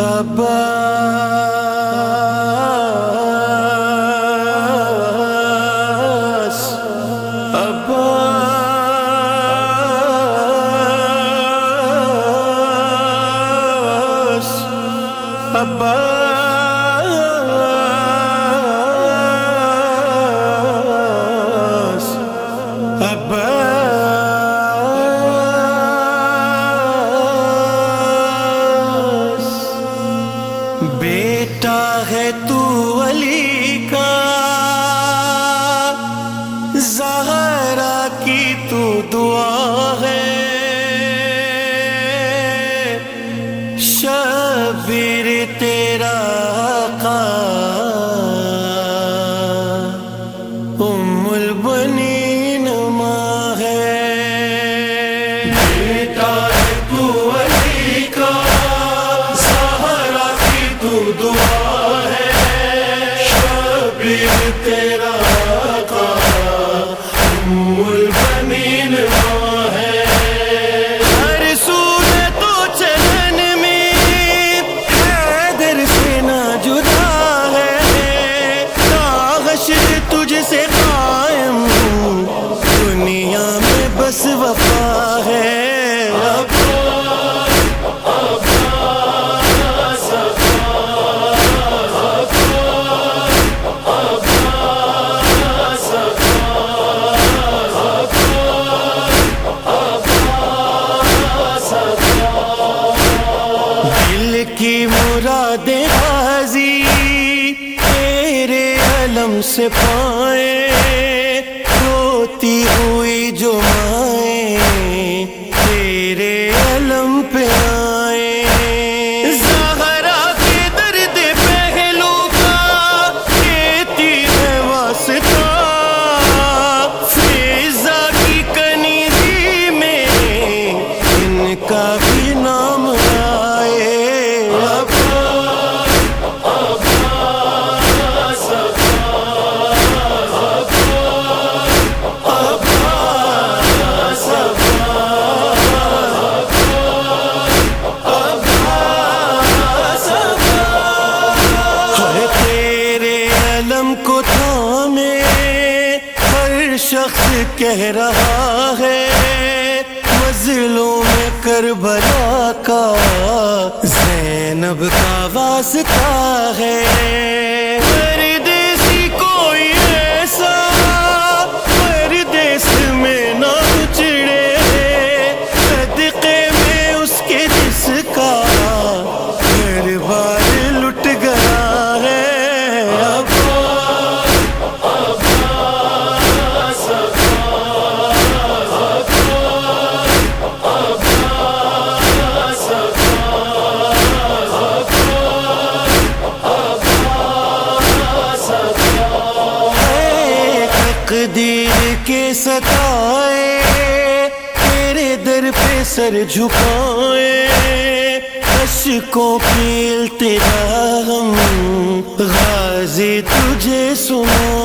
عباس آقا ام البنین ماں ہے بیٹا، تو علی کا سہارا کی تو دعا ہے۔ شبیر تیرا بس وفا ہے۔ دل کی مرادیں حاضی تیرے علم سے پائیں علم کو تھامے، ہر شخص کہہ رہا ہے مزلوں میں کربلا کا زینب کا واسطہ ہے۔ تقدیر کے ستائے، تیرے در پہ سر جھکائے اشکوں کھیلتے التجا ہم، غازی تجھے سنائے۔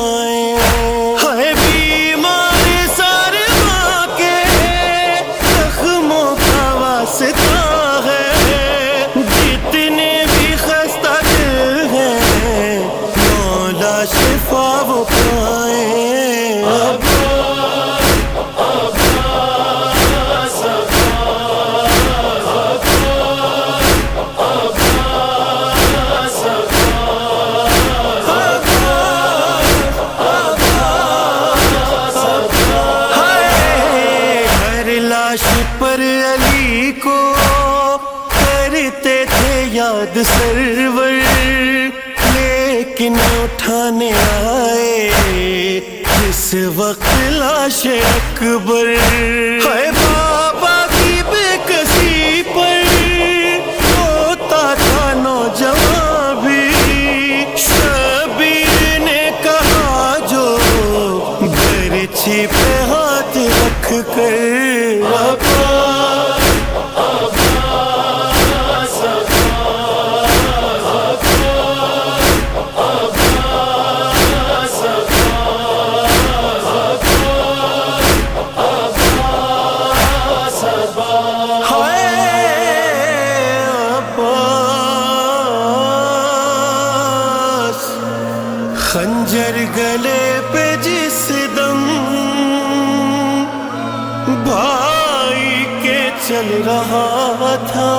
اٹھانے آئے جس وقت لاش اکبر۔ ہے بابا گلے پہ جس دم بھائی کے چل رہا تھا۔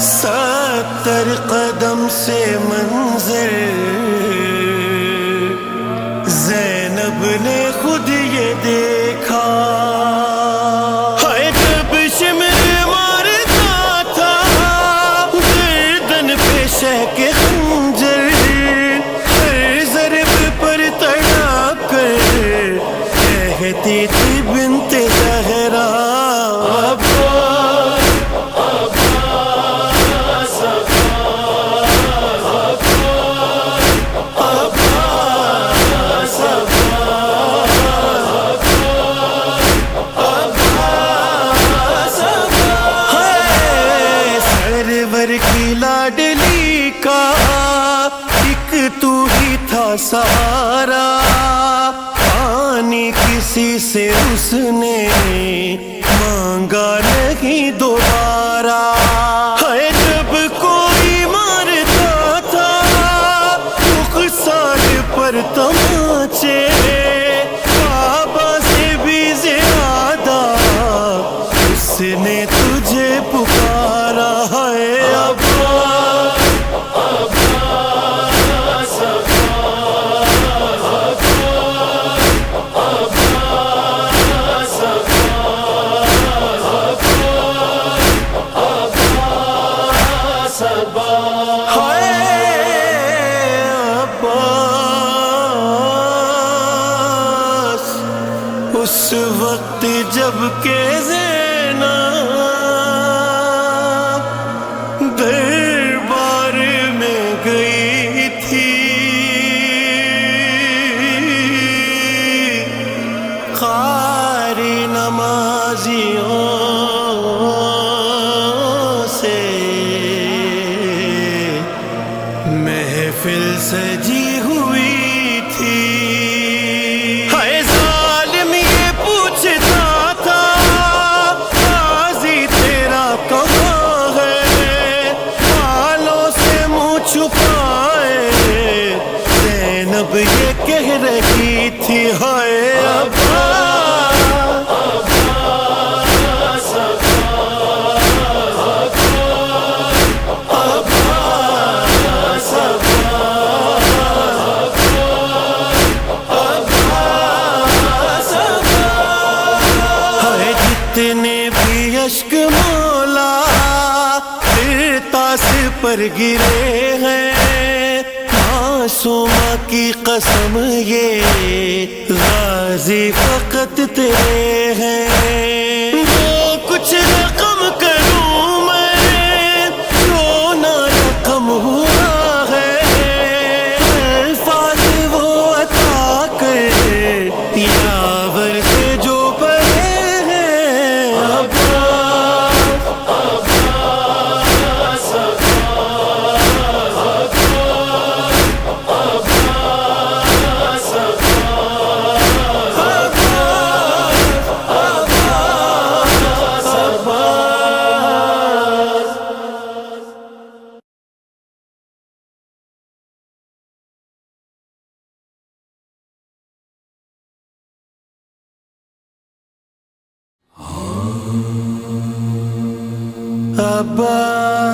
ستر قدم سے منظر زینب نے خود یہ دے سے اس نے مانگا نہیں دوبارہ۔ ہے جب کوئی مارتا تھا، رخسار پر تماچے، بابا سے بھی زیادہ اس نے تجھے پکارا۔ ہے اس وقت جبکہ ہائے ابا ہے اشک مولا تاس پر گرے ہیں معصومہ کی قسم یہ غازی فقط تیرے ہیں۔ ابا